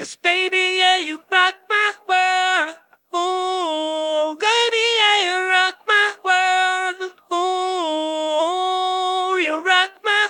Cause baby, yeah, you rock my world. Ooh, baby, yeah, you rock my world. Ooh, you rock my